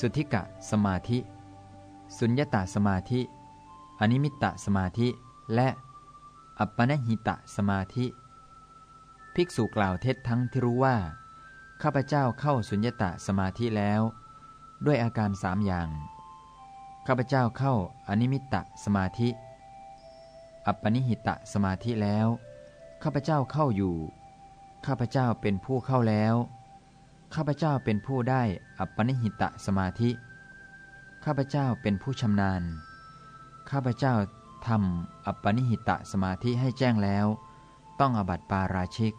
สุทธิกะสมาธิ สุญญตาสมาธิ อนิมิตตสมาธิ และอัปปนหิตะสมาธิ ภิกษุกล่าวเท็จทั้งที่รู้ว่า ข้าพเจ้าเข้าสุญญตาสมาธิแล้ว ด้วยอาการสามอย่าง ข้าพเจ้าเข้าอนิมิตตสมาธิ อัปปนิหิตะสมาธิแล้ว ข้าพเจ้าเข้าอยู่ ข้าพเจ้าเป็นผู้เข้าแล้ว ข้าพเจ้าเป็นผู้ได้อัปปนิหิตะสมาธิ ข้าพเจ้าเป็นผู้ชำนาญ ข้าพเจ้าทำอัปปนิหิตะสมาธิให้แจ้งแล้ว ต้องอบัติปาราชิก